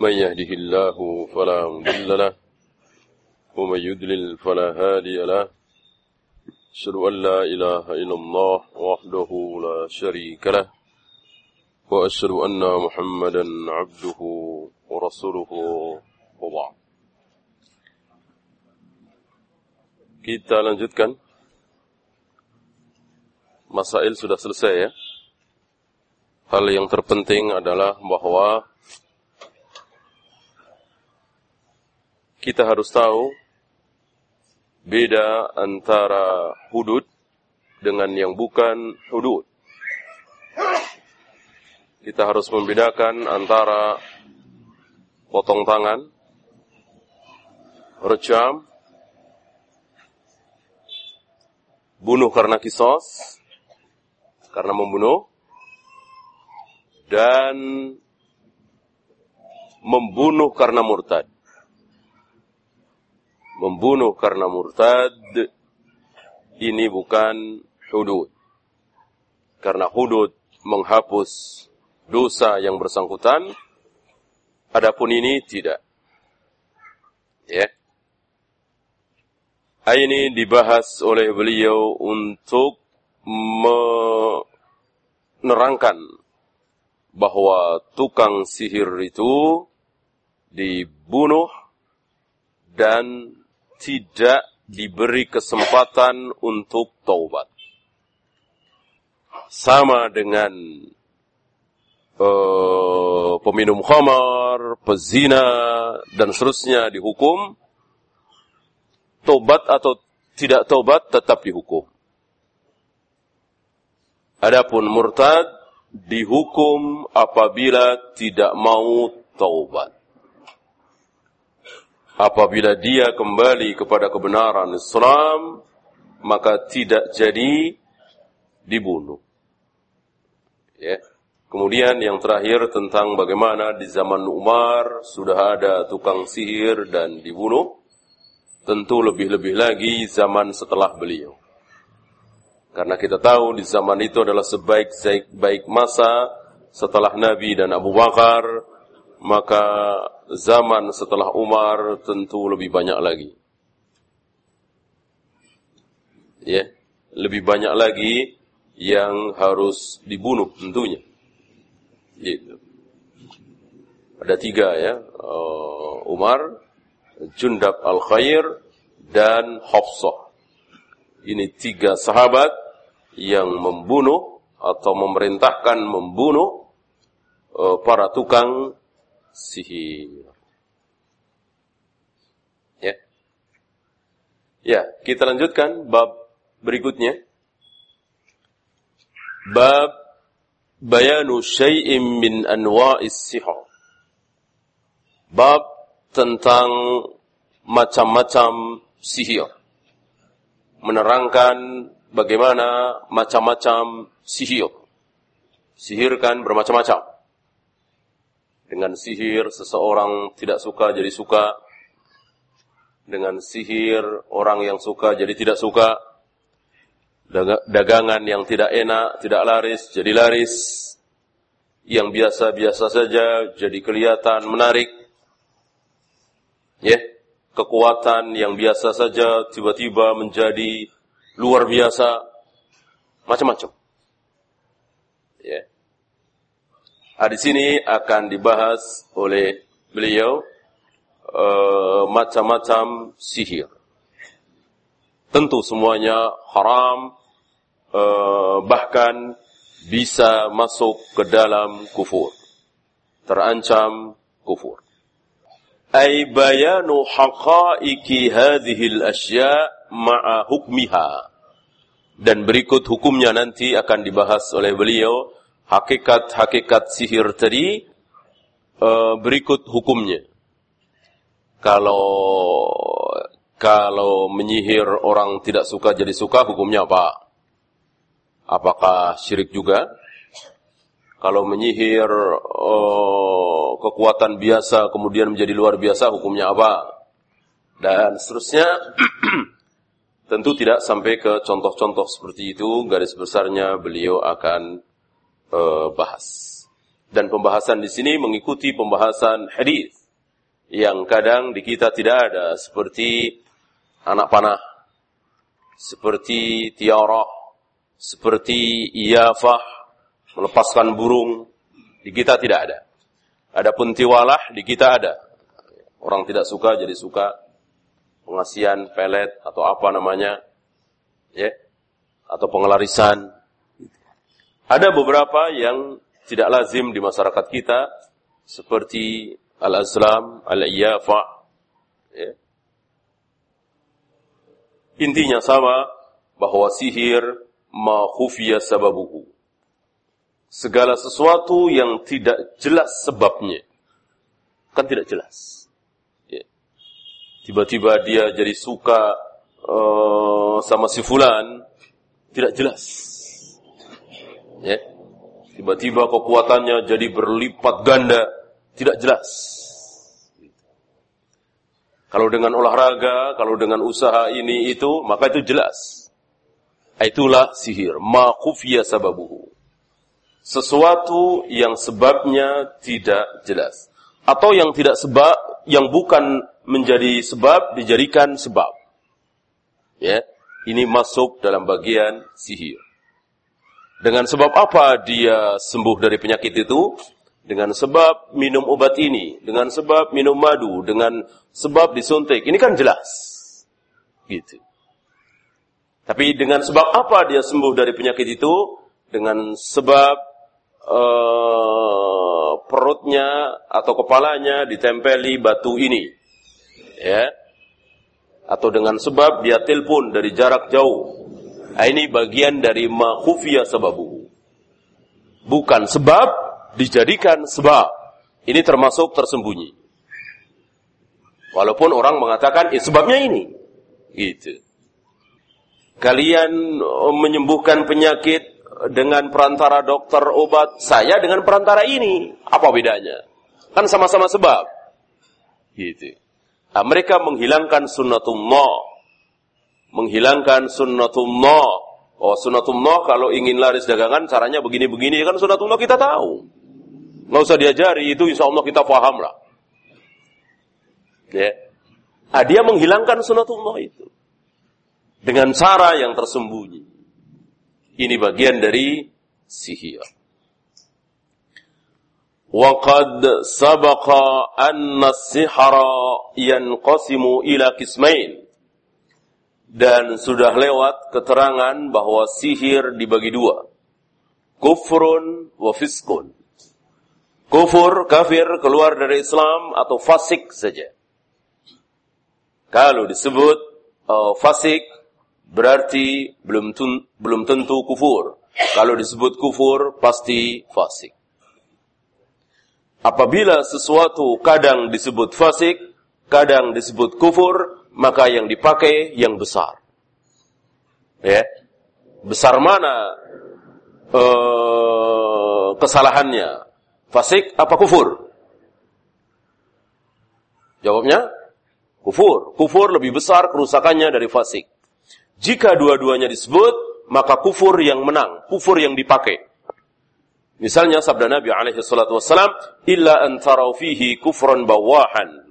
من يهده الله فلا مضل له ومن يضلل فلا هادي له أشهد أن لا إله إلا الله وحده لا شريك له وأشهد أن محمدا عبده ورسوله وبعد Kita lanjutkan Masail sudah selesai ya Hal yang terpenting adalah bahwa kita harus tahu beda antara hudud dengan yang bukan hudud. Kita harus membedakan antara potong tangan, rejam, bunuh karena kisos, karena membunuh, dan membunuh karena murtad. Membunuh karena murtad ini bukan hudud. Karena hudud menghapus dosa yang bersangkutan, adapun ini tidak. Ya. Ini dibahas oleh beliau untuk menerangkan bahwa tukang sihir itu dibunuh dan tidak diberi kesempatan untuk taubat. Sama dengan uh, peminum khamar, pezina, dan seterusnya dihukum, tobat atau tidak tobat tetap dihukum. Adapun murtad dihukum apabila tidak mau taubat. Apabila dia kembali kepada kebenaran Islam, maka tidak jadi dibunuh. Ya. Kemudian yang terakhir tentang bagaimana di zaman Umar sudah ada tukang sihir dan dibunuh. Tentu lebih-lebih lagi zaman setelah beliau. Karena kita tahu di zaman itu adalah sebaik-baik masa setelah Nabi dan Abu Bakar, maka zaman setelah Umar tentu lebih banyak lagi. Ya, lebih banyak lagi yang harus dibunuh tentunya. Gitu. Ada tiga ya, uh, Umar, Jundab Al-Khair, dan Hafsah. Ini tiga sahabat yang membunuh atau memerintahkan membunuh uh, para tukang sihir. Ya. Ya, kita lanjutkan bab berikutnya. Bab bayanu syai'in min anwa'is sihir. Bab tentang macam-macam sihir. Menerangkan bagaimana macam-macam sihir. Sihir kan bermacam-macam. Dengan sihir seseorang tidak suka jadi suka. Dengan sihir orang yang suka jadi tidak suka. Dagangan yang tidak enak, tidak laris, jadi laris. Yang biasa-biasa saja jadi kelihatan menarik ya kekuatan yang biasa saja tiba-tiba menjadi luar biasa macam-macam ya nah, di sini akan dibahas oleh beliau uh, macam-macam sihir. Tentu semuanya haram uh, bahkan bisa masuk ke dalam kufur. Terancam kufur. Ay bayanu haqaiki hadhihi al-asya' ma'a hukmiha. Dan berikut hukumnya nanti akan dibahas oleh beliau hakikat-hakikat sihir tadi uh, berikut hukumnya. Kalau kalau menyihir orang tidak suka jadi suka hukumnya apa? Apakah syirik juga? Kalau menyihir oh, kekuatan biasa kemudian menjadi luar biasa, hukumnya apa? Dan seterusnya, tentu tidak sampai ke contoh-contoh seperti itu. Garis besarnya beliau akan uh, bahas. Dan pembahasan di sini mengikuti pembahasan hadis yang kadang di kita tidak ada seperti anak panah, seperti tiarah, seperti iyafah, melepaskan burung, di kita tidak ada. Adapun tiwalah di kita ada. Orang tidak suka jadi suka. Pengasihan pelet atau apa namanya. Ya. Atau pengelarisan. Ada beberapa yang tidak lazim di masyarakat kita seperti al-azlam, al-iyafa. Ya. Intinya sama bahwa sihir ma khufiya sababuhu. Segala sesuatu yang tidak jelas sebabnya. Kan tidak jelas. Ya. Tiba-tiba dia jadi suka uh, sama si fulan, tidak jelas. Ya. Tiba-tiba kekuatannya jadi berlipat ganda, tidak jelas. Kalau dengan olahraga, kalau dengan usaha ini itu, maka itu jelas. Itulah sihir. Ma khufiya sababuhu. Sesuatu yang sebabnya tidak jelas. Atau yang tidak sebab, yang bukan menjadi sebab, dijadikan sebab. Ya, ini masuk dalam bagian sihir. Dengan sebab apa dia sembuh dari penyakit itu? Dengan sebab minum obat ini, dengan sebab minum madu, dengan sebab disuntik. Ini kan jelas. Gitu. Tapi dengan sebab apa dia sembuh dari penyakit itu? Dengan sebab uh, perutnya atau kepalanya ditempeli batu ini. Ya. Atau dengan sebab dia telepon dari jarak jauh. Nah, ini bagian dari makhufiyah sababu. Bukan sebab dijadikan sebab. Ini termasuk tersembunyi. Walaupun orang mengatakan, eh, sebabnya ini. Gitu. Kalian oh, menyembuhkan penyakit dengan perantara dokter obat, saya dengan perantara ini. Apa bedanya? Kan sama-sama sebab. Gitu. Nah, mereka menghilangkan sunnatullah Menghilangkan sunnatullah. Oh, sunnatullah kalau ingin laris dagangan caranya begini-begini. Kan sunnatullah kita tahu. Nggak usah diajari, itu insya Allah kita paham lah. Ya. Nah, dia menghilangkan sunatullah itu. Dengan cara yang tersembunyi. Ini bagian dari sihir. وقد سبق أن السحر ينقسم إلى قسمين dan sudah lewat keterangan bahwa sihir dibagi dua. Kufrun wa fiskun kufur, kafir, keluar dari Islam atau fasik saja. Kalau disebut uh, fasik berarti belum tun, belum tentu kufur. Kalau disebut kufur pasti fasik. Apabila sesuatu kadang disebut fasik, kadang disebut kufur, maka yang dipakai yang besar. Ya. Besar mana uh, kesalahannya? Fasik apa kufur? Jawabnya, kufur. Kufur lebih besar kerusakannya dari fasik. Jika dua-duanya disebut, maka kufur yang menang, kufur yang dipakai. Misalnya sabda Nabi alaihi wassalam, "Illa an fihi kufran bawahan."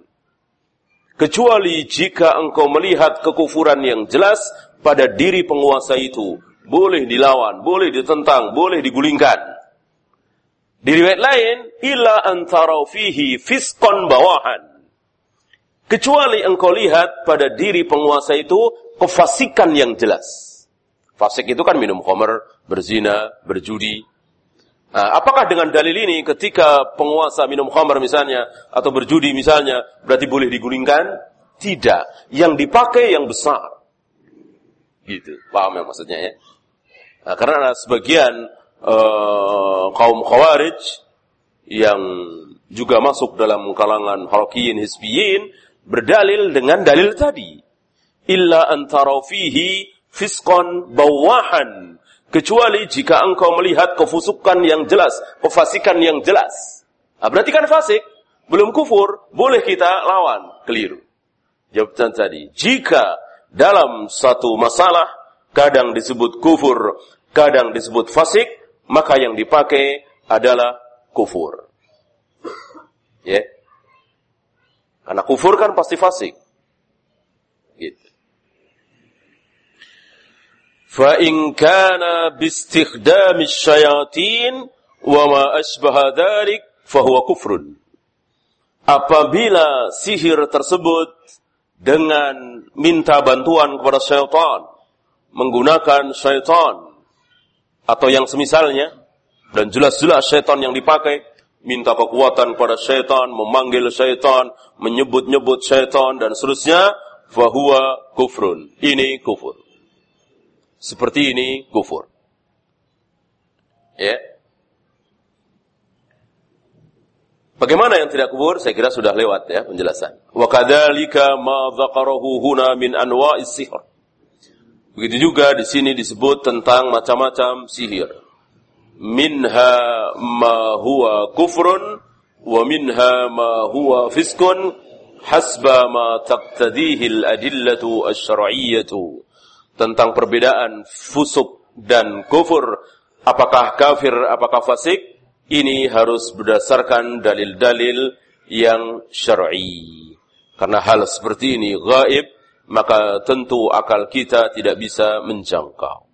Kecuali jika engkau melihat kekufuran yang jelas pada diri penguasa itu, boleh dilawan, boleh ditentang, boleh digulingkan. Di riwayat lain, illa antara fihi fiskon bawahan. Kecuali engkau lihat pada diri penguasa itu kefasikan yang jelas. Fasik itu kan minum khamr, berzina, berjudi. Nah, apakah dengan dalil ini ketika penguasa minum khamr misalnya atau berjudi misalnya berarti boleh digulingkan? Tidak. Yang dipakai yang besar. Gitu. Paham ya maksudnya ya? Nah, karena sebagian uh, kaum khawarij yang juga masuk dalam kalangan harakiyin hisbiyin berdalil dengan dalil tadi illa antara fihi fiskon bawahan kecuali jika engkau melihat kefusukan yang jelas kefasikan yang jelas nah, berarti kan fasik belum kufur boleh kita lawan keliru jawaban tadi jika dalam satu masalah kadang disebut kufur kadang disebut fasik maka yang dipakai adalah kufur. Ya. Karena kufur kan pasti fasik. Gitu. Bistikhdami syayatin wa ma asbaha dzalik fa huwa kufrun. Apabila sihir tersebut dengan minta bantuan kepada syaitan, menggunakan syaitan atau yang semisalnya dan jelas-jelas syaitan yang dipakai minta kekuatan pada syaitan, memanggil syaitan, menyebut-nyebut syaitan dan seterusnya, fahuwa kufrun. Ini kufur. Seperti ini kufur. Ya. Bagaimana yang tidak kufur? Saya kira sudah lewat ya penjelasan. Wa kadzalika ma dzakarahu huna min anwa'is sihr. Begitu juga di sini disebut tentang macam-macam sihir minha ma huwa kufrun wa minha ma huwa fiskun hasba ma taqtadihi al-adillatu asy-syar'iyyatu tentang perbedaan fusuk dan kufur apakah kafir apakah fasik ini harus berdasarkan dalil-dalil yang syar'i karena hal seperti ini gaib maka tentu akal kita tidak bisa menjangkau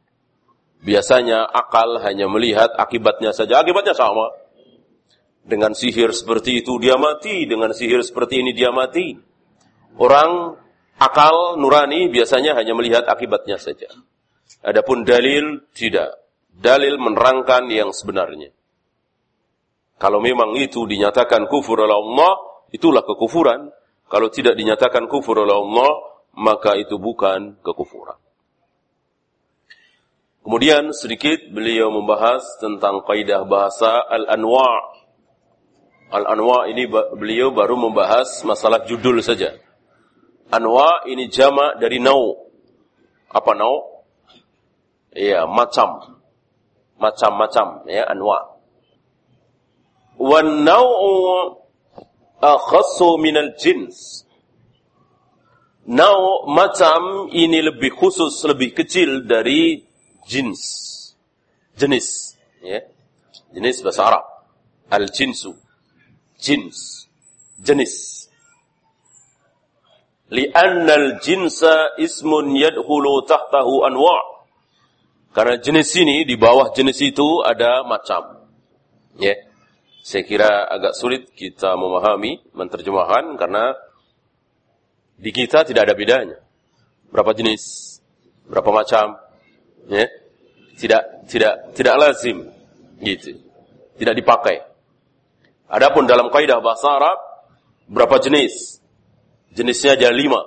Biasanya akal hanya melihat akibatnya saja. Akibatnya sama. Dengan sihir seperti itu dia mati, dengan sihir seperti ini dia mati. Orang akal nurani biasanya hanya melihat akibatnya saja. Adapun dalil tidak. Dalil menerangkan yang sebenarnya. Kalau memang itu dinyatakan kufur oleh Allah, itulah kekufuran. Kalau tidak dinyatakan kufur oleh Allah, maka itu bukan kekufuran. Kemudian sedikit beliau membahas tentang kaidah bahasa al-anwa. Al-anwa ini beliau baru membahas masalah judul saja. Anwa ini jama dari nau. Apa nau? Iya, macam. Macam-macam ya anwa. Wan nau'u akhassu minal jins. Nau macam ini lebih khusus, lebih kecil dari jins. Jenis. Ya. Jenis bahasa Arab. Al-jinsu. Jins. Jenis. Lianna al-jinsa ismun yadhulu tahtahu anwa' Karena jenis ini, di bawah jenis itu ada macam. Ya. Saya kira agak sulit kita memahami, menerjemahkan, karena di kita tidak ada bedanya. Berapa jenis, berapa macam, ya tidak tidak tidak lazim gitu tidak dipakai adapun dalam kaidah bahasa Arab berapa jenis jenisnya ada lima.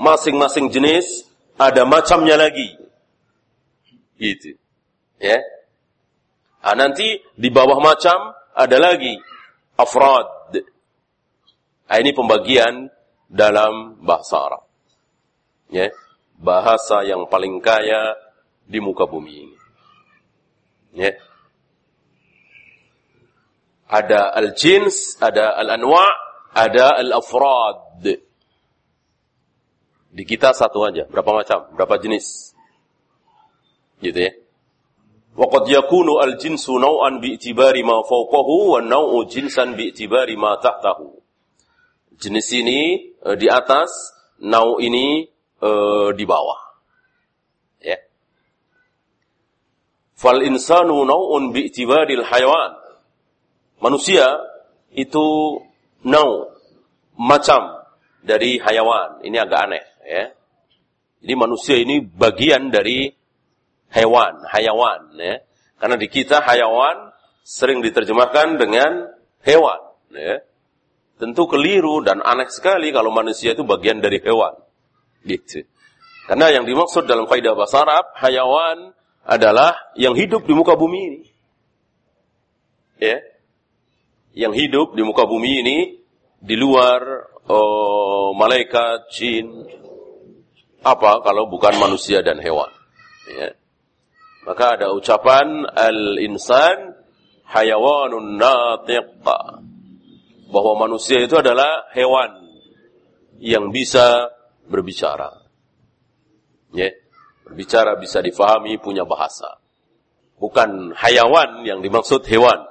Masing-masing jenis ada macamnya lagi. Gitu. Ya. Nah, nanti di bawah macam ada lagi. Afrad. Nah, ini pembagian dalam bahasa Arab. Ya. Bahasa yang paling kaya di muka bumi ini. Ya. Ada al-jins, ada al-anwa, ada al-afrad. Di kita satu aja, berapa macam, berapa jenis. Gitu ya. Waqad yakunu al-jinsu naw'an bi'tibari ma fawqahu wa naw'u jinsan bi'tibari ma tahtahu. Jenis ini uh, di atas, nau ini uh, di bawah. Fal insanu nau'un bi'tibaril hayawan. Manusia itu nau, macam dari hayawan. Ini agak aneh ya. Jadi manusia ini bagian dari hewan, hayawan ya. Karena di kita hayawan sering diterjemahkan dengan hewan ya. Tentu keliru dan aneh sekali kalau manusia itu bagian dari hewan. Gitu. Karena yang dimaksud dalam kaidah bahasa Arab, hayawan adalah yang hidup di muka bumi ini. Ya. Yang hidup di muka bumi ini di luar oh, malaikat, jin, apa kalau bukan manusia dan hewan. Ya. Maka ada ucapan al-insan hayawanun natiqa. Bahwa manusia itu adalah hewan yang bisa berbicara. Ya. Berbicara bisa difahami, punya bahasa. Bukan hayawan yang dimaksud hewan.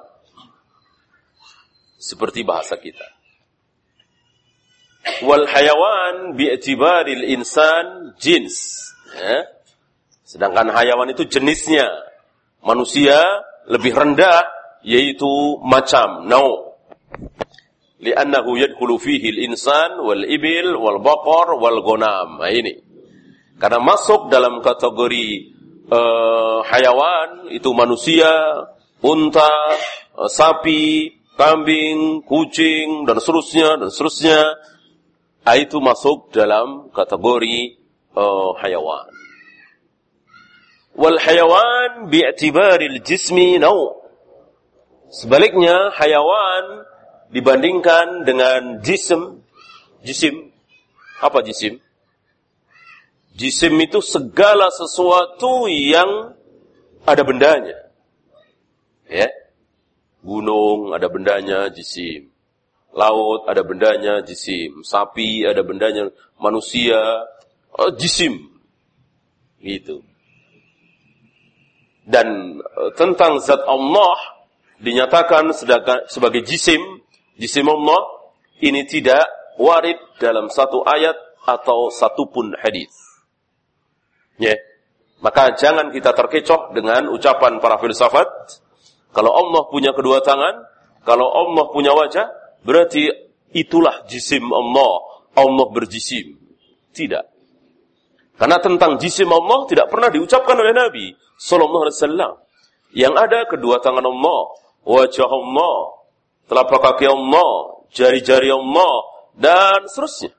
seperti bahasa kita. Wal hayawan bi'tibaril insan jins. Ya. Sedangkan hayawan itu jenisnya. Manusia lebih rendah yaitu macam, nau. Li'annahu yadkhulu fihi al-insan wal ibil wal baqar wal ghanam. Nah, ini. Karena masuk dalam kategori uh, hayawan itu manusia, unta, uh, sapi, kambing, kucing dan seterusnya dan seterusnya. Itu masuk dalam kategori uh, hayawan. Wal hayawan bi'tibaril jismi nau. Sebaliknya hayawan dibandingkan dengan jisim, jisim, apa jisim? Jisim itu segala sesuatu yang ada bendanya. Ya. Gunung ada bendanya jisim. Laut ada bendanya jisim. Sapi ada bendanya manusia oh, jisim. Gitu. Dan uh, tentang zat Allah dinyatakan sebagai jisim Jisim Allah ini tidak warid dalam satu ayat atau satu pun hadis. Ya. Maka jangan kita terkecoh dengan ucapan para filsafat. Kalau Allah punya kedua tangan, kalau Allah punya wajah, berarti itulah jisim Allah. Allah berjisim. Tidak. Karena tentang jisim Allah tidak pernah diucapkan oleh Nabi sallallahu alaihi wasallam. Yang ada kedua tangan Allah, wajah Allah, telapak kaki Allah, jari-jari Allah, dan seterusnya.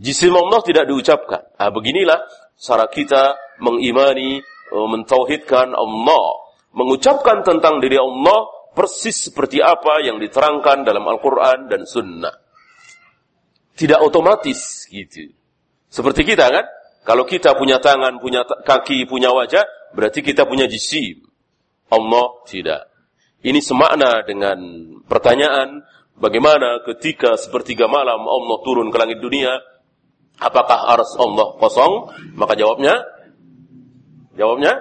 Jisim Allah tidak diucapkan. Ah, beginilah cara kita mengimani, eh, mentauhidkan Allah. Mengucapkan tentang diri Allah persis seperti apa yang diterangkan dalam Al-Quran dan Sunnah. Tidak otomatis gitu. Seperti kita kan? Kalau kita punya tangan, punya kaki, punya wajah, berarti kita punya jisim. Allah tidak. Ini semakna dengan pertanyaan bagaimana ketika sepertiga malam Allah turun ke langit dunia, apakah ars Allah kosong? Maka jawabnya, jawabnya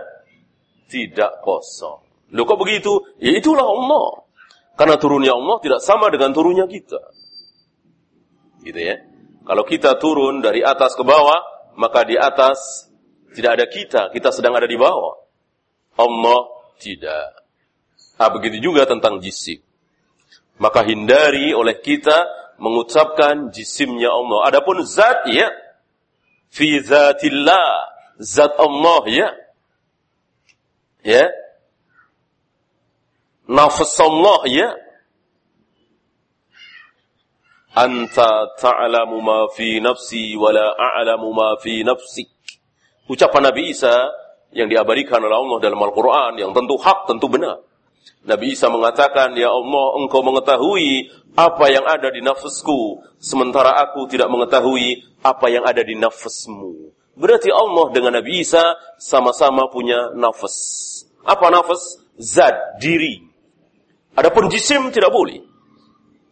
tidak kosong. Loh kok begitu? Ya itulah Allah. Karena turunnya Allah tidak sama dengan turunnya kita. Gitu ya. Kalau kita turun dari atas ke bawah, maka di atas tidak ada kita, kita sedang ada di bawah. Allah tidak. Nah, begitu juga tentang jisim. Maka hindari oleh kita mengucapkan jisimnya Allah. Adapun zat ya, fi zatillah, zat Allah ya. Ya. Nafas Allah ya. Anta ta'lamu ma fi nafsi wa la a'lamu ma fi nafsik. Ucapan Nabi Isa yang diabadikan oleh Allah dalam Al-Quran yang tentu hak, tentu benar. Nabi Isa mengatakan, Ya Allah, engkau mengetahui apa yang ada di nafasku, sementara aku tidak mengetahui apa yang ada di nafasmu. Berarti Allah dengan Nabi Isa sama-sama punya nafas. Apa nafas? Zat, diri. Adapun jisim tidak boleh.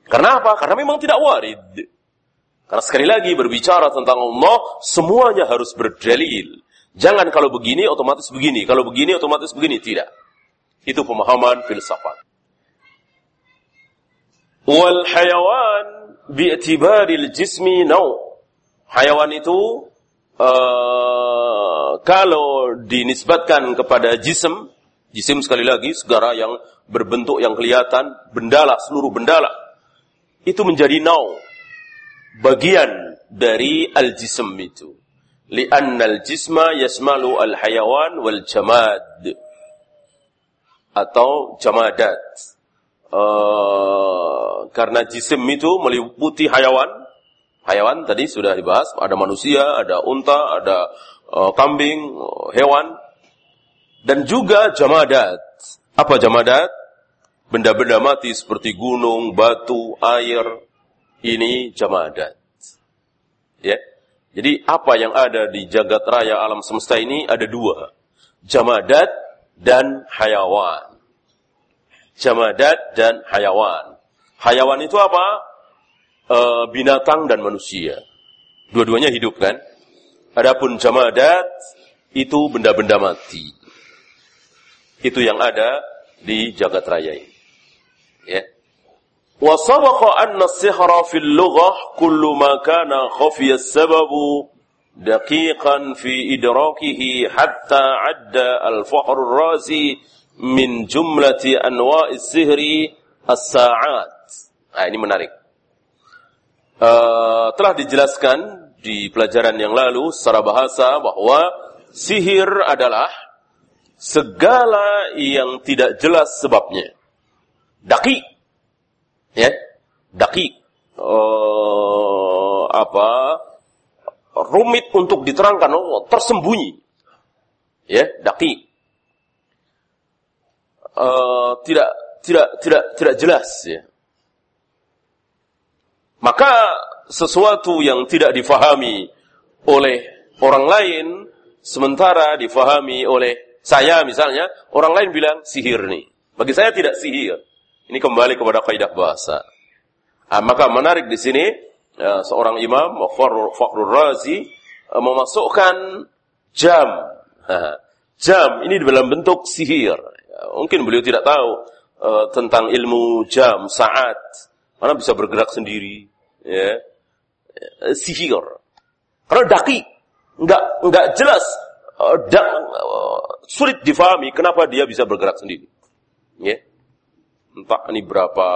Karena apa? Karena memang tidak warid. Karena sekali lagi berbicara tentang Allah, semuanya harus berdalil. Jangan kalau begini otomatis begini, kalau begini otomatis begini, tidak. Itu pemahaman filsafat. Wal hayawan bi'tibaril jismi nau. Hayawan itu uh, kalau dinisbatkan kepada jisim, jisim sekali lagi segala yang berbentuk yang kelihatan, bendala, seluruh bendala, itu menjadi nau. Bagian dari al-jism itu. Lianna al-jisma yasmalu al-hayawan wal-jamad atau jamadat. Uh, karena jisim itu meliputi hayawan. Hayawan tadi sudah dibahas, ada manusia, ada unta, ada uh, kambing, hewan. Dan juga jamadat. Apa jamadat? Benda-benda mati seperti gunung, batu, air. Ini jamadat. Ya. Jadi apa yang ada di jagat raya alam semesta ini ada dua. Jamadat dan hayawan. Jamadat dan hayawan. Hayawan itu apa? E, binatang dan manusia. Dua-duanya hidup kan? Adapun jamadat itu benda-benda mati. Itu yang ada di jagat raya ini. Ya. Wa sabaqa anna sihra fil lughah kullu ma kana khafiya sababu daqiqan fi idrakihi hatta adda al-fahr razi min jumlati anwa'is sihri as-sa'at. Nah, ini menarik. Uh, telah dijelaskan di pelajaran yang lalu secara bahasa bahwa sihir adalah segala yang tidak jelas sebabnya. Daki. Ya. Daki. Uh, apa? Rumit untuk diterangkan. Oh, tersembunyi. Ya daki. Uh, tidak tidak tidak tidak jelas ya. Maka sesuatu yang tidak difahami oleh orang lain sementara difahami oleh saya misalnya orang lain bilang sihir nih bagi saya tidak sihir ini kembali kepada kaidah bahasa. Ah, maka menarik di sini ya, seorang imam Fakhrul Razi uh, memasukkan jam. jam ini dalam bentuk sihir. Ya, mungkin beliau tidak tahu uh, tentang ilmu jam, saat. Mana bisa bergerak sendiri. Ya. Uh, sihir. Karena daki. Enggak, enggak jelas. Da, uh, sulit difahami kenapa dia bisa bergerak sendiri. Ya entah ini berapa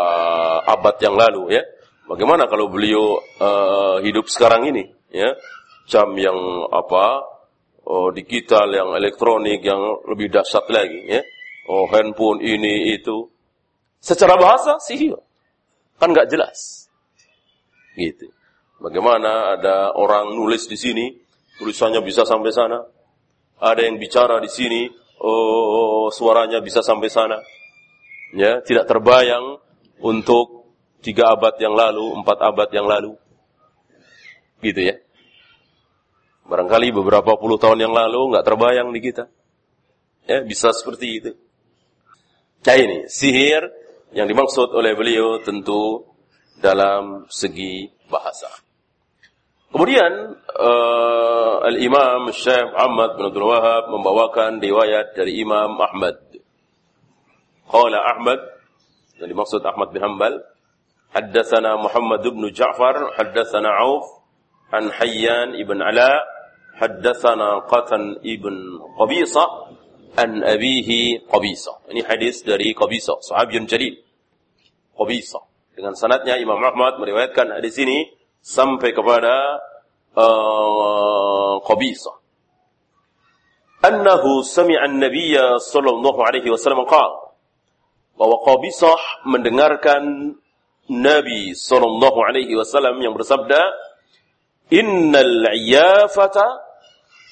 abad yang lalu ya. Bagaimana kalau beliau uh, hidup sekarang ini ya? Jam yang apa? Oh, digital yang elektronik yang lebih dahsyat lagi ya. Oh, handphone ini itu. Secara bahasa sih kan nggak jelas. Gitu. Bagaimana ada orang nulis di sini, tulisannya bisa sampai sana. Ada yang bicara di sini, oh suaranya bisa sampai sana ya tidak terbayang untuk tiga abad yang lalu, empat abad yang lalu, gitu ya. Barangkali beberapa puluh tahun yang lalu nggak terbayang di kita, ya bisa seperti itu. Nah ini sihir yang dimaksud oleh beliau tentu dalam segi bahasa. Kemudian uh, Al-Imam Syekh Ahmad bin Abdul Wahab membawakan riwayat dari Imam Ahmad. Qala Ahmad yang dimaksud Ahmad bin Hanbal Haddatsana Muhammad bin Ja'far haddatsana Auf an Hayyan ibn Ala haddatsana Qatan ibn Qabisa an abihi Qabisa. Ini hadis dari Qabisa sahabiyun jalil. Qabisa. Dengan sanadnya Imam Ahmad meriwayatkan hadis ini sampai kepada uh, Qabisa annahu sami'a an-nabiy sallallahu alaihi wasallam qala bahwa Qabisah mendengarkan Nabi sallallahu alaihi wasallam yang bersabda, "Innal 'iyafata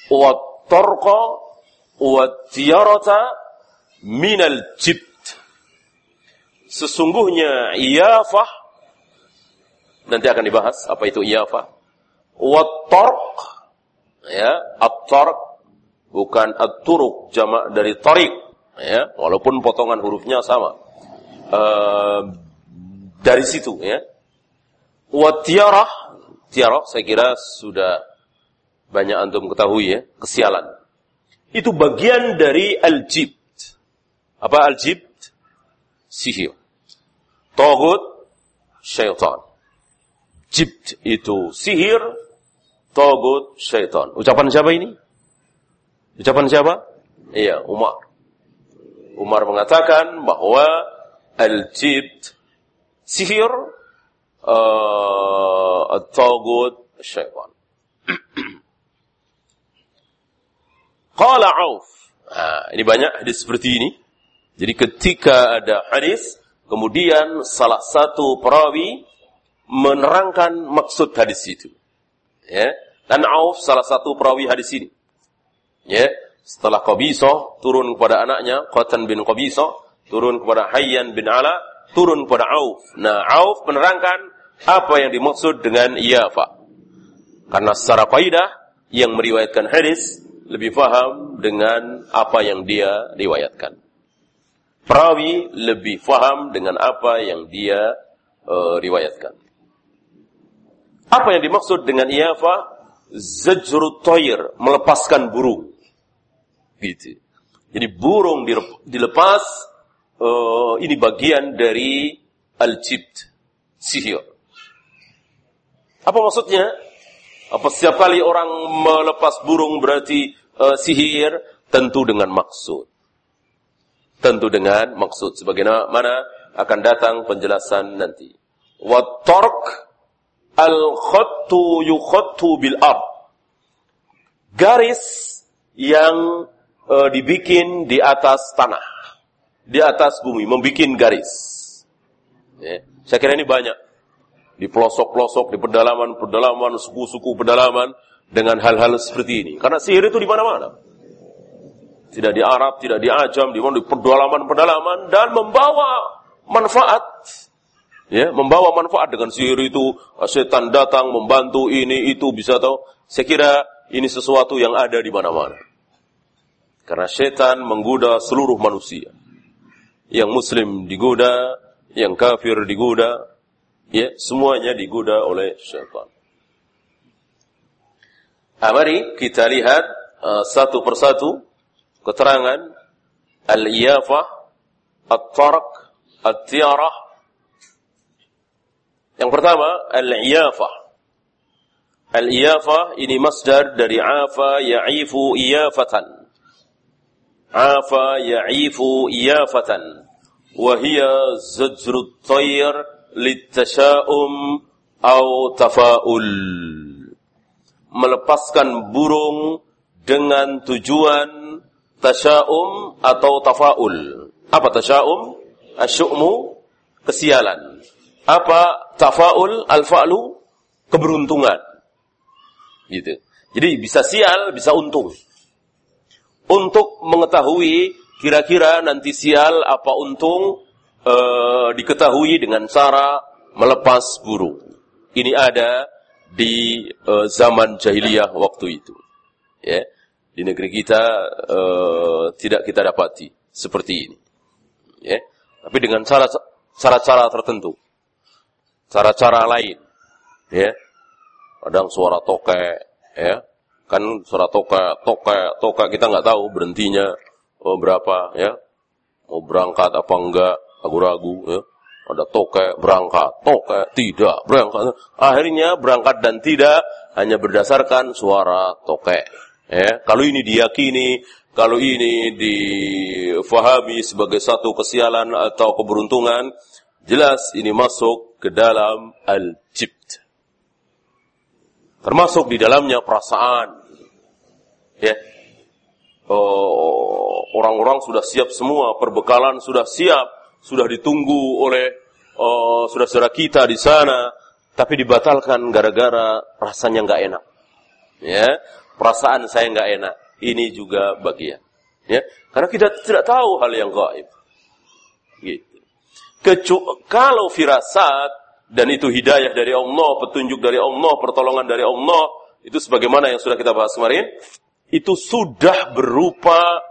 wa tarqa wa tiyarata minal jibt." Sesungguhnya iyafah nanti akan dibahas apa itu iyafah. Wa tarq ya, at-tarq bukan at-turuq jamak dari tariq ya. Walaupun potongan hurufnya sama. Uh, dari situ ya. Wa tiarah tiarah saya kira sudah banyak antum ketahui ya kesialan. Itu bagian dari al-jibt. Apa al-jibt? Sihir. Togut syaitan jibt itu sihir togut syaitan ucapan siapa ini ucapan siapa iya Umar Umar mengatakan bahwa al-jibt sihir uh, at-tagut syaitan. Qala Auf. Nah, ini banyak hadis seperti ini. Jadi ketika ada hadis, kemudian salah satu perawi menerangkan maksud hadis itu. Ya. Dan Auf salah satu perawi hadis ini. Ya. Setelah Qabisah turun kepada anaknya Qatan bin Qabisah, turun kepada Hayyan bin Ala, turun kepada Auf. Nah, Auf menerangkan apa yang dimaksud dengan iyafa. Karena secara kaidah yang meriwayatkan hadis lebih faham dengan apa yang dia riwayatkan. Perawi lebih faham dengan apa yang dia uh, riwayatkan. Apa yang dimaksud dengan iyafa? Zajrut toir, melepaskan burung. Gitu. Jadi burung dilepas, uh, ini bagian dari al-jibt. sihir. Apa maksudnya? Apa setiap kali orang melepas burung berarti uh, sihir? Tentu dengan maksud. Tentu dengan maksud. Sebagaimana akan datang penjelasan nanti. Watork al-khattu yukhattu bil ard. Garis yang uh, dibikin di atas tanah. Di atas bumi. Membikin garis. Ya. Saya kira ini banyak di pelosok-pelosok, di pedalaman-pedalaman, suku-suku pedalaman dengan hal-hal seperti ini. Karena sihir itu di mana-mana. Tidak di Arab, tidak di Ajam, di mana di pedalaman-pedalaman dan membawa manfaat. Ya, membawa manfaat dengan sihir itu setan datang membantu ini itu bisa tahu. Saya kira ini sesuatu yang ada di mana-mana. Karena setan menggoda seluruh manusia. Yang muslim digoda, yang kafir digoda, Ya, semuanya digoda oleh syaitan. Nah, mari kita lihat uh, satu persatu keterangan al-iyafah, at-tarq, at-tiarah. Yang pertama, al-iyafah. Al-iyafah ini masdar dari afa ya'ifu iyafatan. Afa ya'ifu iyafatan. Wahia zajrut tayr litasha'um au tafa'ul. Melepaskan burung dengan tujuan tasya'um atau tafa'ul. Apa tasya'um? Asyu'mu, kesialan. Apa tafa'ul, al-fa'lu? Keberuntungan. Gitu. Jadi bisa sial, bisa untung. Untuk mengetahui kira-kira nanti sial apa untung, uh, diketahui dengan cara melepas burung. Ini ada di uh, zaman jahiliyah waktu itu. Ya. Di negeri kita uh, tidak kita dapati seperti ini. Ya. Tapi dengan cara cara-cara tertentu. Cara-cara lain. Ya. Kadang suara tokek, ya. Kan suara tokek, tokek, tokek kita nggak tahu berhentinya oh, berapa, ya. Mau berangkat apa enggak, ragu-ragu ya. Ada tokek berangkat, tokek tidak berangkat. Akhirnya berangkat dan tidak hanya berdasarkan suara tokek. Ya, kalau ini diyakini, kalau ini difahami sebagai satu kesialan atau keberuntungan, jelas ini masuk ke dalam al-jibt. Termasuk di dalamnya perasaan. Ya. Oh, orang-orang sudah siap semua, perbekalan sudah siap, sudah ditunggu oleh uh, saudara-saudara kita di sana, tapi dibatalkan gara-gara rasanya nggak enak. Ya, perasaan saya nggak enak. Ini juga bagian. Ya, karena kita tidak tahu hal yang gaib. Gitu. Kecu kalau firasat dan itu hidayah dari Allah, petunjuk dari Allah, pertolongan dari Allah, itu sebagaimana yang sudah kita bahas kemarin, itu sudah berupa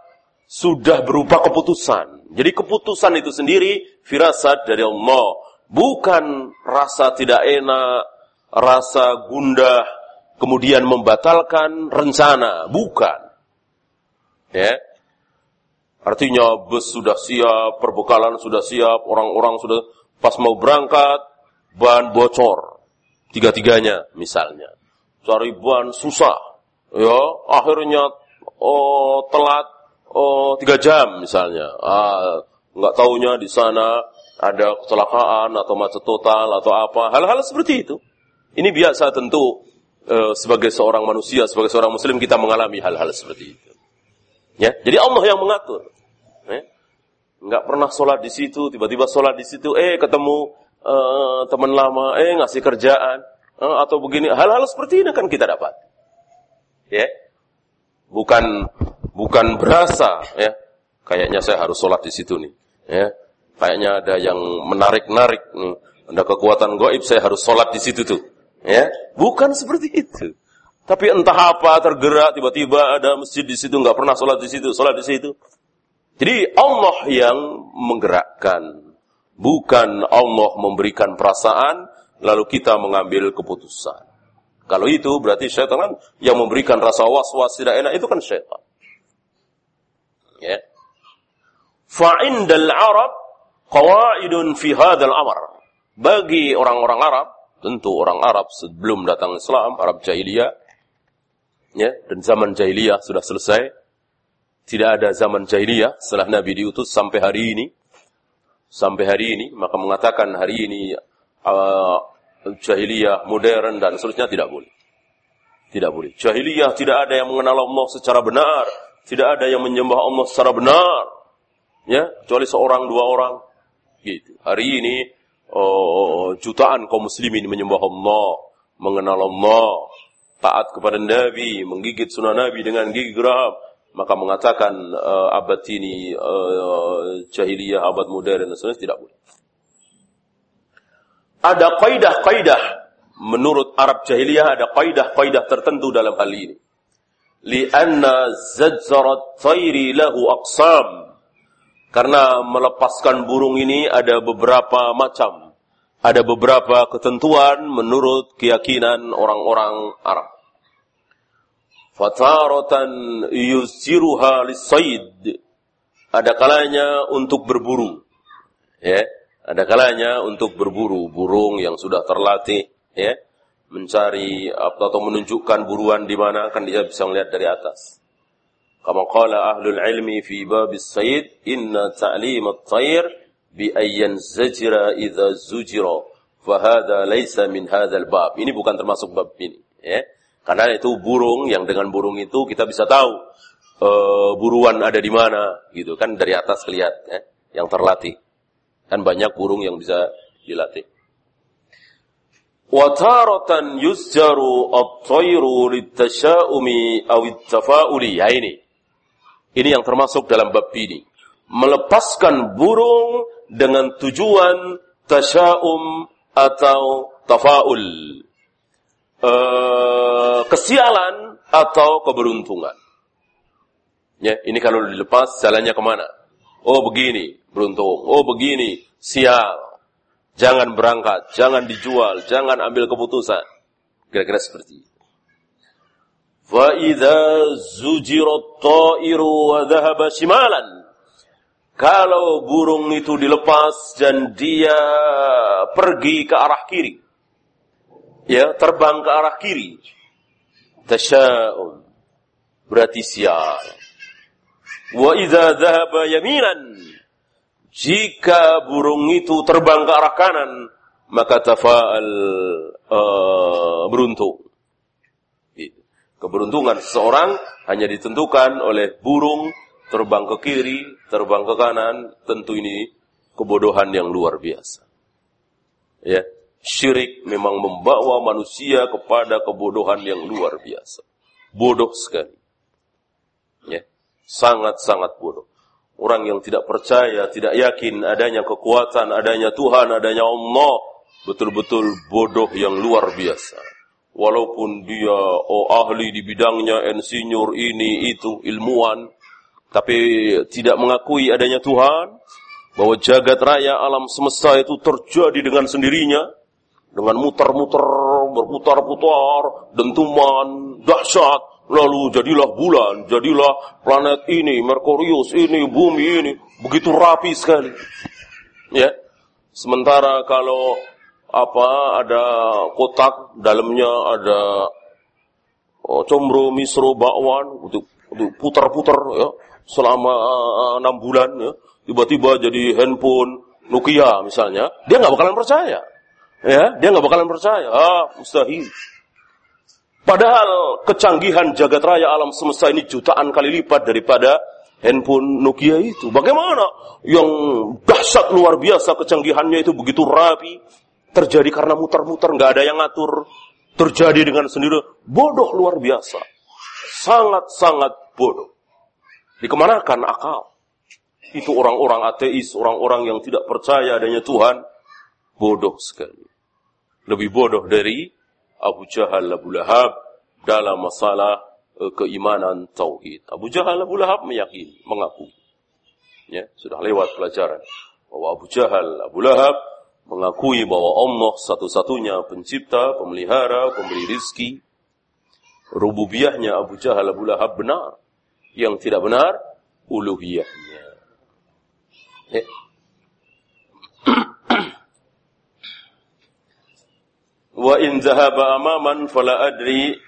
sudah berupa keputusan. Jadi keputusan itu sendiri firasat dari Allah. Bukan rasa tidak enak, rasa gundah, kemudian membatalkan rencana. Bukan. Ya. Artinya bus sudah siap, perbekalan sudah siap, orang-orang sudah pas mau berangkat, ban bocor. Tiga-tiganya misalnya. Cari ban susah. Ya, akhirnya oh, telat oh tiga jam misalnya, ah, nggak taunya di sana ada kecelakaan atau macet total atau apa, hal-hal seperti itu. Ini biasa tentu eh, sebagai seorang manusia, sebagai seorang muslim kita mengalami hal-hal seperti itu. Ya, jadi Allah yang mengatur. Nggak pernah sholat di situ, tiba-tiba sholat di situ, eh ketemu uh, teman lama, eh ngasih kerjaan, uh, atau begini, hal-hal seperti ini kan kita dapat. Ya, bukan bukan berasa ya. Kayaknya saya harus sholat di situ nih ya. Kayaknya ada yang menarik-narik nih. Ada kekuatan goib saya harus sholat di situ tuh ya. Bukan seperti itu. Tapi entah apa tergerak tiba-tiba ada masjid di situ nggak pernah sholat di situ sholat di situ jadi Allah yang menggerakkan bukan Allah memberikan perasaan lalu kita mengambil keputusan kalau itu berarti syaitan yang memberikan rasa was-was tidak enak itu kan syaitan Ya. Fa'indal Arab qawaidun fi hadzal amr. Bagi orang-orang Arab, tentu orang Arab sebelum datang Islam, Arab jahiliyah, ya, dan zaman jahiliyah sudah selesai. Tidak ada zaman jahiliyah setelah Nabi diutus sampai hari ini. Sampai hari ini, maka mengatakan hari ini uh, jahiliyah modern dan seterusnya tidak boleh. Tidak boleh. Jahiliyah tidak ada yang mengenal Allah secara benar, tidak ada yang menyembah Allah secara benar. Ya, kecuali seorang dua orang. Gitu. Hari ini oh, jutaan kaum muslimin menyembah Allah, mengenal Allah, taat kepada Nabi, menggigit sunnah Nabi dengan gigi geram, maka mengatakan uh, abad ini uh, jahiliyah, abad modern dan sebagainya tidak boleh. Ada kaidah-kaidah menurut Arab jahiliyah ada kaidah-kaidah tertentu dalam hal ini. Lianna zajzarat tayri lahu aqsam. Karena melepaskan burung ini ada beberapa macam ada beberapa ketentuan menurut keyakinan orang-orang Arab. Fataratan yusiruha lisaid. Ada kalanya untuk berburu. Ya, ada kalanya untuk berburu burung yang sudah terlatih, ya, mencari atau menunjukkan buruan di mana akan dia bisa melihat dari atas. Kama qala ahlul ilmi fi babis sayd inna ta'lim at-tayr bi ayyan zajra idza zujira fahada laisa min hadzal bab. Ini bukan termasuk bab ini, ya. Karena itu burung yang dengan burung itu kita bisa tahu uh, buruan ada di mana gitu kan dari atas lihat ya, yang terlatih. Kan banyak burung yang bisa dilatih. Wataratan yusjaru at-tayru litasyaumi aw tafa'uli. Ya ini. Ini yang termasuk dalam bab ini. Melepaskan burung dengan tujuan tasya'um atau tafaul. Uh, kesialan atau keberuntungan. Ya, ini kalau dilepas jalannya kemana? Oh begini, beruntung. Oh begini, sial. Jangan berangkat, jangan dijual, jangan ambil keputusan. Kira-kira seperti itu. فَإِذَا زُجِرَ الطَّائِرُ وَذَهَبَ شِمَالًا kalau burung itu dilepas dan dia pergi ke arah kiri. Ya, terbang ke arah kiri. Tasya'un. Berarti sial. Wa idza dhahaba yaminan. Jika burung itu terbang ke arah kanan, maka tafa'al uh, beruntung. Keberuntungan seseorang hanya ditentukan oleh burung terbang ke kiri, terbang ke kanan, tentu ini kebodohan yang luar biasa. Ya, syirik memang membawa manusia kepada kebodohan yang luar biasa. Bodoh sekali. Ya, sangat-sangat bodoh. Orang yang tidak percaya, tidak yakin adanya kekuatan, adanya Tuhan, adanya Allah, betul-betul bodoh yang luar biasa. Walaupun dia oh ahli di bidangnya, insinyur ini itu, ilmuwan, tapi tidak mengakui adanya Tuhan, bahwa jagat raya alam semesta itu terjadi dengan sendirinya, dengan muter-muter, berputar-putar, dentuman, dahsyat, lalu jadilah bulan, jadilah planet ini, Merkurius ini, bumi ini, begitu rapi sekali. Ya. Sementara kalau apa ada kotak dalamnya ada oh, combro, misro, bakwan, putar-putar ya selama eh, enam uh, bulan ya, tiba-tiba jadi handphone Nokia misalnya, dia nggak bakalan percaya. Ya, dia nggak bakalan percaya. Ah, mustahil. Padahal kecanggihan jagat raya alam semesta ini jutaan kali lipat daripada handphone Nokia itu. Bagaimana? Yang dahsyat luar biasa kecanggihannya itu begitu rapi. Terjadi karena muter-muter, nggak ada yang ngatur. Terjadi dengan sendiri. Bodoh luar biasa. Sangat-sangat bodoh. Dikemanakan akal? Itu orang-orang ateis, orang-orang yang tidak percaya adanya Tuhan. Bodoh sekali. Lebih bodoh dari Abu Jahal, Abu Lahab dalam masalah uh, keimanan tauhid. Abu Jahal, Abu Lahab meyakini, mengaku. Ya, sudah lewat pelajaran bahwa Abu Jahal, Abu Lahab mengakui bahwa Allah satu-satunya pencipta, pemelihara, pemberi rizki. Rububiyahnya Abu Jahal, Abu Lahab benar yang tidak benar uluhiyahnya. Ya. Wa in zahaba amaman fala adri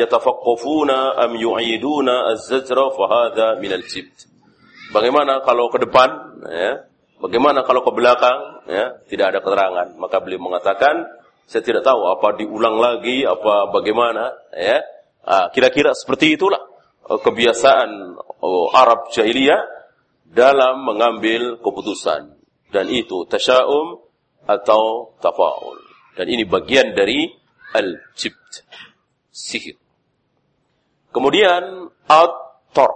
yatafaqqafuna am yu'iduna az-zajra fa hadha min al-jibt. Bagaimana kalau ke depan ya? Bagaimana kalau ke belakang ya? Tidak ada keterangan. Maka beliau mengatakan saya tidak tahu apa diulang lagi apa bagaimana ya. Kira-kira seperti itulah uh, kebiasaan uh, Arab jahiliyah dalam mengambil keputusan dan itu tasya'um atau tafaul. Dan ini bagian dari al-jibt, sihir. Kemudian at-tor.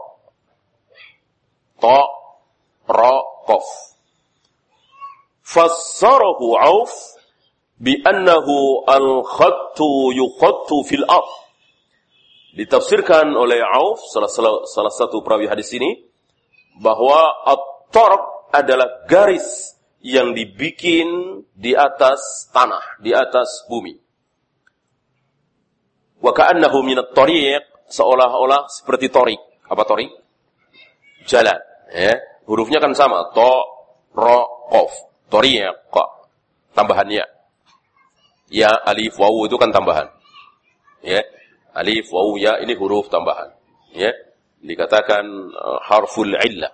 Ta, ra, qaf. Fassarahu Auf bi'annahu al-khattu yukhattu fil ard. Ditafsirkan oleh Auf, salah, salah, salah satu perawi hadis ini, bahwa at-torq adalah garis yang dibikin di atas tanah, di atas bumi. Wa ka'annahu minat tariq seolah-olah seperti torik. Apa torik? Jalan. Ya. Hurufnya kan sama. To, ro, kof. Tariq. Tambahannya. Ya, alif, wawu itu kan tambahan. Ya. Alif, wawu, ya ini huruf tambahan. Ya. Dikatakan uh, harful illah.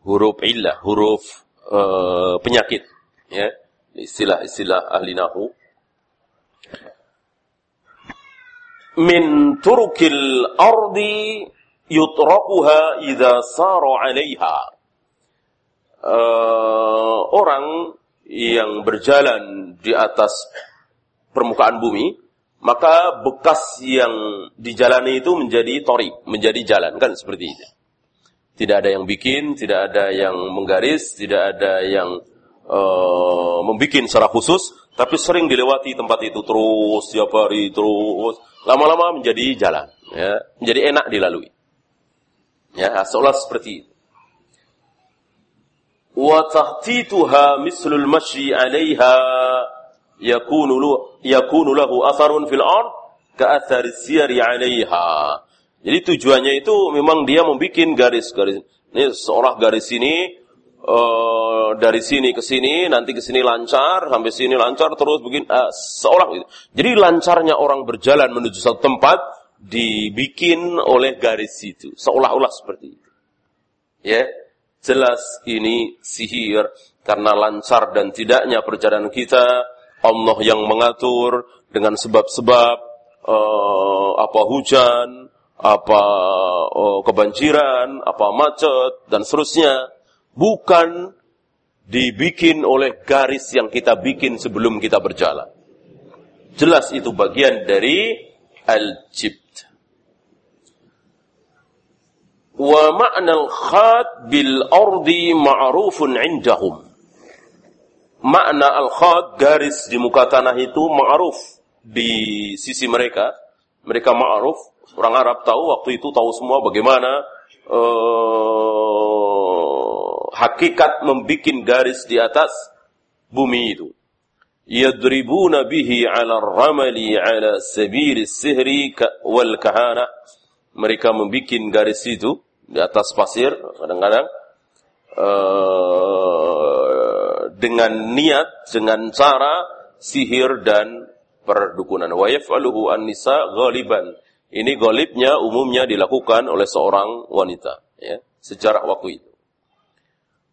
Huruf illah, huruf uh, penyakit ya. Istilah-istilah ahli nahu. Min turkil ardi yutrakuha idza sara 'alaiha. Uh, orang yang berjalan di atas permukaan bumi maka bekas yang dijalani itu menjadi tori, menjadi jalan kan seperti itu. Tidak ada yang bikin, tidak ada yang menggaris, tidak ada yang uh, membikin secara khusus, tapi sering dilewati tempat itu terus, setiap hari terus, lama-lama menjadi jalan, ya, menjadi enak dilalui. Ya, seolah seperti itu. Wa tahtituha mislul masyi 'alaiha yakunu lahu atharun fil ard ka. Jadi tujuannya itu memang dia membuat garis-garis. Ini seolah garis ini uh, dari sini ke sini, nanti ke sini lancar, sampai sini lancar terus begini uh, seolah itu. Jadi lancarnya orang berjalan menuju satu tempat dibikin oleh garis itu, seolah-olah seperti itu. Ya, jelas ini sihir karena lancar dan tidaknya perjalanan kita Allah yang mengatur dengan sebab-sebab uh, apa hujan, apa oh, kebanjiran, apa macet dan seterusnya bukan dibikin oleh garis yang kita bikin sebelum kita berjalan. Jelas itu bagian dari al-jibt. Wa ma'na al-khat bil ardi ma'rufun indahum. Makna al-khat garis di muka tanah itu ma'ruf di sisi mereka. Mereka ma'ruf Orang Arab tahu waktu itu tahu semua bagaimana uh, hakikat membuat garis di atas bumi itu. Yadribuna bihi ala ramali ala sabir sihri wal kahana. Mereka membuat garis itu di atas pasir kadang-kadang uh, dengan niat, dengan cara sihir dan perdukunan. Wa yaf'aluhu an-nisa ghaliban ini golibnya umumnya dilakukan oleh seorang wanita. Ya, sejarah waktu itu.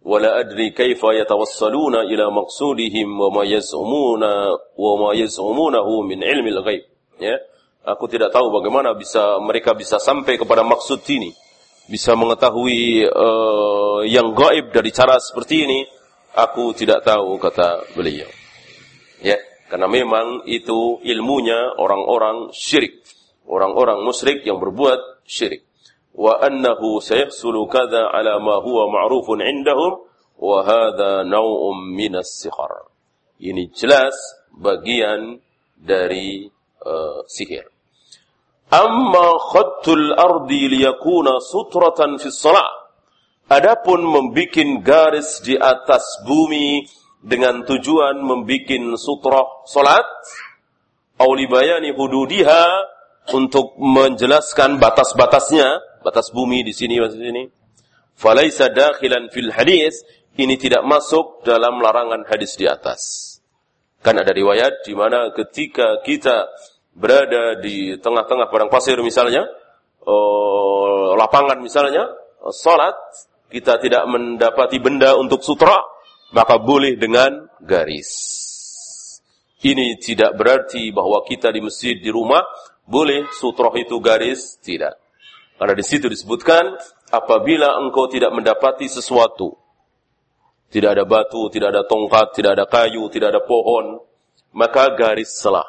Wala adri kaifa yatawassaluna ila maqsudihim wa ma yaz'umuna wa ma yaz'umunahu min ilmi al-ghaib. Ya, aku tidak tahu bagaimana bisa mereka bisa sampai kepada maksud ini. Bisa mengetahui uh, yang gaib dari cara seperti ini. Aku tidak tahu kata beliau. Ya, karena memang itu ilmunya orang-orang syirik orang-orang musyrik yang berbuat syirik. Wa annahu sayahsulu kadza ala ma huwa ma'rufun indahum wa hadha naw'um minas sihar. Ini jelas bagian dari uh, sihir. Amma khattul ardi liyakuna sutratan fi salat. Adapun membikin garis di atas bumi dengan tujuan membikin sutrah salat, au libayani hududiha untuk menjelaskan batas-batasnya, batas bumi di sini di sini. Falaisa dakhilan fil hadis, ini tidak masuk dalam larangan hadis di atas. Kan ada riwayat di mana ketika kita berada di tengah-tengah padang pasir misalnya, uh, lapangan misalnya, uh, salat, kita tidak mendapati benda untuk sutra, maka boleh dengan garis. Ini tidak berarti bahwa kita di masjid di rumah boleh sutroh itu garis, tidak. Karena di situ disebutkan apabila engkau tidak mendapati sesuatu, tidak ada batu, tidak ada tongkat, tidak ada kayu, tidak ada pohon, maka garis selah.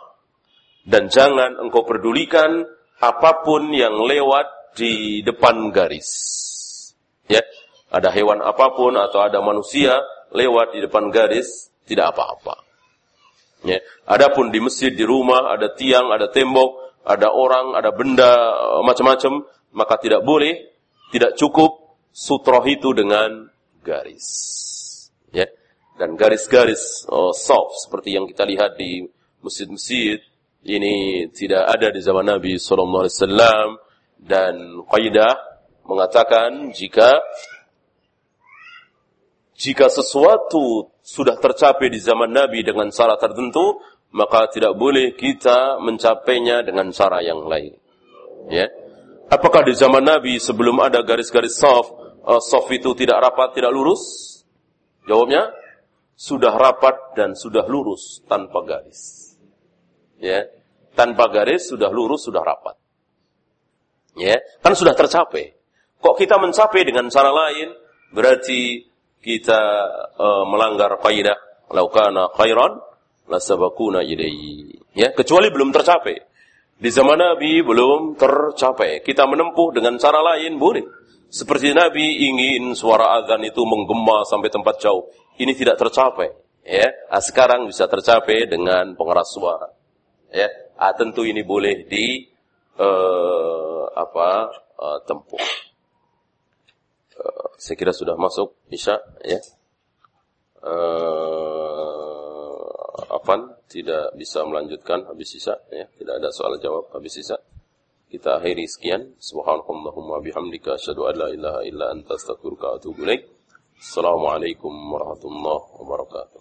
Dan jangan engkau pedulikan apa pun yang lewat di depan garis. Ya, ada hewan apa pun atau ada manusia lewat di depan garis, tidak apa-apa. Ya. Adapun di masjid, di rumah, ada tiang, ada tembok, ada orang, ada benda macam-macam, maka tidak boleh, tidak cukup sutroh itu dengan garis. Ya. Dan garis-garis oh, soft seperti yang kita lihat di masjid-masjid ini tidak ada di zaman Nabi Sallallahu Alaihi Wasallam dan kaidah mengatakan jika jika sesuatu sudah tercapai di zaman Nabi dengan cara tertentu, maka tidak boleh kita mencapainya dengan cara yang lain. Ya. Apakah di zaman Nabi sebelum ada garis-garis soft, uh, soft itu tidak rapat, tidak lurus? Jawabnya, sudah rapat dan sudah lurus tanpa garis. Ya, tanpa garis sudah lurus, sudah rapat. Ya, kan sudah tercapai. Kok kita mencapai dengan cara lain? Berarti kita uh, melanggar kaidah laukana khairan lasabakuna ilaihi. Ya, kecuali belum tercapai. Di zaman Nabi belum tercapai. Kita menempuh dengan cara lain boleh. Seperti Nabi ingin suara azan itu menggema sampai tempat jauh. Ini tidak tercapai. Ya, ah, sekarang bisa tercapai dengan pengeras suara. Ya, ah, tentu ini boleh di uh, apa uh, tempuh. Uh, saya kira sudah masuk Isya ya. Uh, Afan tidak bisa melanjutkan habis Isya ya, tidak ada soal jawab habis Isya. Kita akhiri sekian. Subhanallahumma bihamdika asyhadu an la ilaha illa anta astaghfiruka wa atubu ilaik. Assalamualaikum warahmatullahi wabarakatuh.